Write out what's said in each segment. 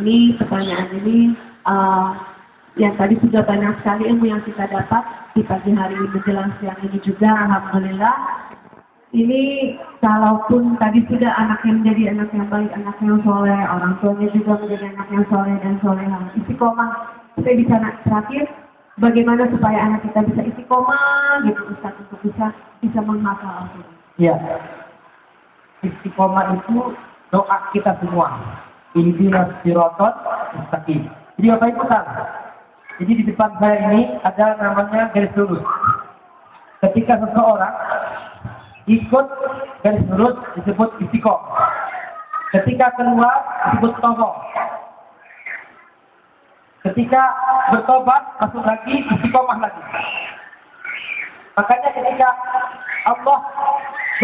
ini, pertanyaan ini, uh, yang tadi sudah banyak sekali ilmu yang kita dapat di pagi hari menjelang siang ini juga, Alhamdulillah. Ini kalaupun tadi sudah anaknya menjadi anak yang baik, anak yang soleh, orang tuanya juga menjadi anak yang soleh dan soleha. Istiqomah, saya bisa terakhir, bagaimana supaya anak kita bisa istiqomah gitu Ustaz untuk bisa bisa menghafal Al-Quran. Iya. Istiqomah itu doa kita semua. Ihdinas siratal mustaqim. Jadi Bapak Ibu tahu, jadi di depan saya ini ada namanya garis lurus. Ketika seseorang ikut garis lurus disebut istiqomah. Ketika keluar disebut tokoh. Ketika bertobat masuk lagi istiqomah lagi. Makanya ketika Allah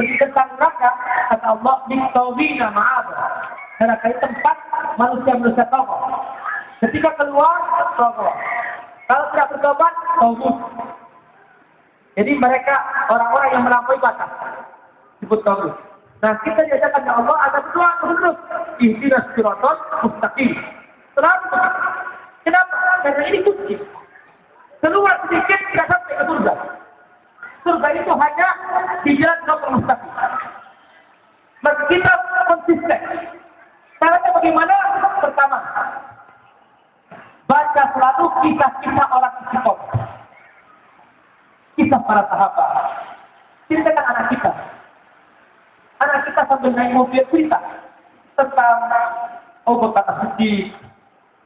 beri tentang neraka, kata Allah, Mintawina ma'ad. Neraka itu tempat manusia-manusia tokoh. Ketika keluar, tokoh. Kalau tidak bertobat, togut. Jadi mereka orang-orang yang melampaui batas. Disebut togut. Nah, kita diajarkan ya Allah ada berdoa terus. Ihdinas siratal mustaqim. Selalu Kenapa? Karena ini kunci. Keluar sedikit tidak sampai ke surga. Surga itu hanya di jalan siratal mustaqim. Maka kita konsisten. Caranya bagaimana? Pertama, baca selalu kisah-kisah orang istiqomah. Kisah para sahabat. Ceritakan anak kita. Anak kita sambil naik mobil cerita tentang Abu Bakar Siddiq,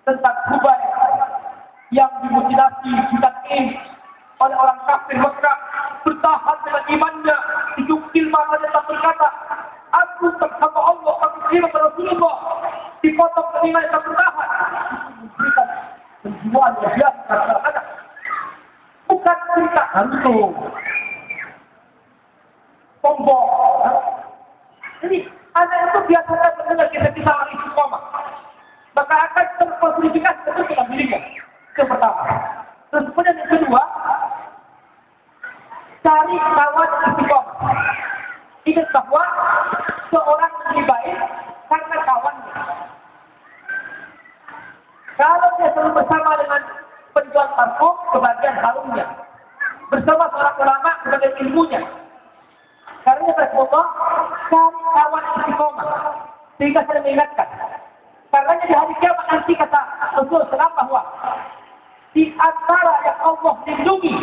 tentang Kubai yang dimutilasi ditakir oleh orang kafir Mekah bertahan dengan imannya dijukil matanya tak berkata aku terhamba Allah aku kira Rasulullah dipotong telinga tak bertahan memberikan penjualan yang biasa bukan cerita hantu sombong jadi anak itu biasakan mendengar kita kisah orang istiqomah maka akan terkonsolidikan itu dalam dirinya itu pertama. Terus kemudian yang kedua cari kawan istiqomah ingat bahwa seorang lebih baik karena kawannya. Kalau dia selalu bersama dengan penjual parfum, kebagian harumnya. Bersama seorang ulama, kebagian ilmunya. Karena Rasulullah, cari kawan istiqomah. Sehingga saya mengingatkan. Karena di hari kiamat nanti kata Rasulullah SAW bahwa di antara yang Allah lindungi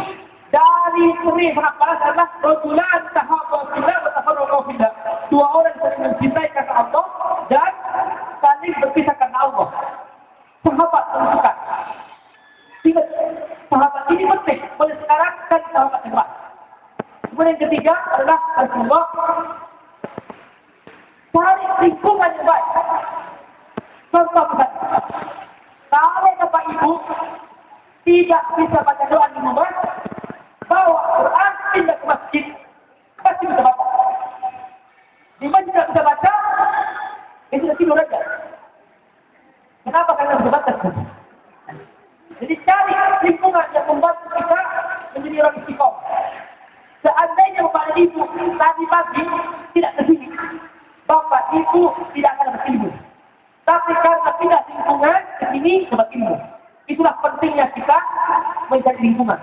dari suri panas adalah Rajulan tahabbulillah wa tafarruqillah. Dua orang yang mencintai kata Allah dan saling berpisah karena Allah sahabat menentukan. Sahabat ini penting. Mulai sekarang kan sahabat yang. Kemudian yang ketiga adalah Rasulullah cari lingkungan yang baik. Contoh kalau Bapak Ibu tidak bisa baca doa di rumah, bawa Quran, pindah ke masjid, pasti bisa baca. Di masjid tidak bisa baca, ya sudah tidur aja. Kenapa? Karena berbatas. Jadi cari lingkungan yang membantu kita menjadi orang istiqomah. Seandainya Bapak Ibu tadi pagi tidak ke sini, Bapak Ibu tidak akan dapat. Tapi karena pindah lingkungan ke sini dapat ilmu. Itulah pentingnya kita mencari lingkungan.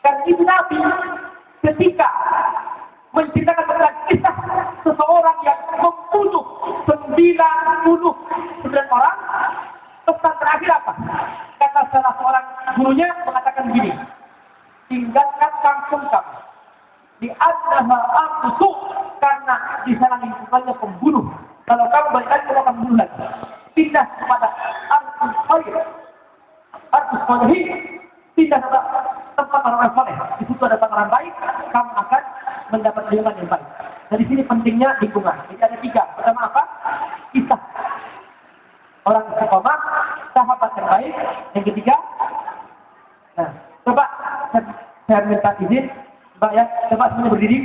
Karena itu Nabi ketika menceritakan tentang kisah seseorang yang membunuh 99 orang, pesan terakhir apa? Kata salah seorang gurunya tinggalkan kampung kamu. Di annaha ardusu, karena di sana lingkungannya pembunuh. Kalau kamu balik lagi, kamu akan bunuh lagi. Pindah kepada artus khair. Artus khair, pindah ke tempat orang-orang soleh. Di situ ada orang baik, kamu akan mendapat lingkungan yang baik. Dari sini pentingnya lingkungan. Jadi ada tiga. Pertama apa? Kisah. Orang istiqomah, sahabat yang baik. Yang ketiga, nah, saya minta izin, Mbak ya, coba semuanya berdiri.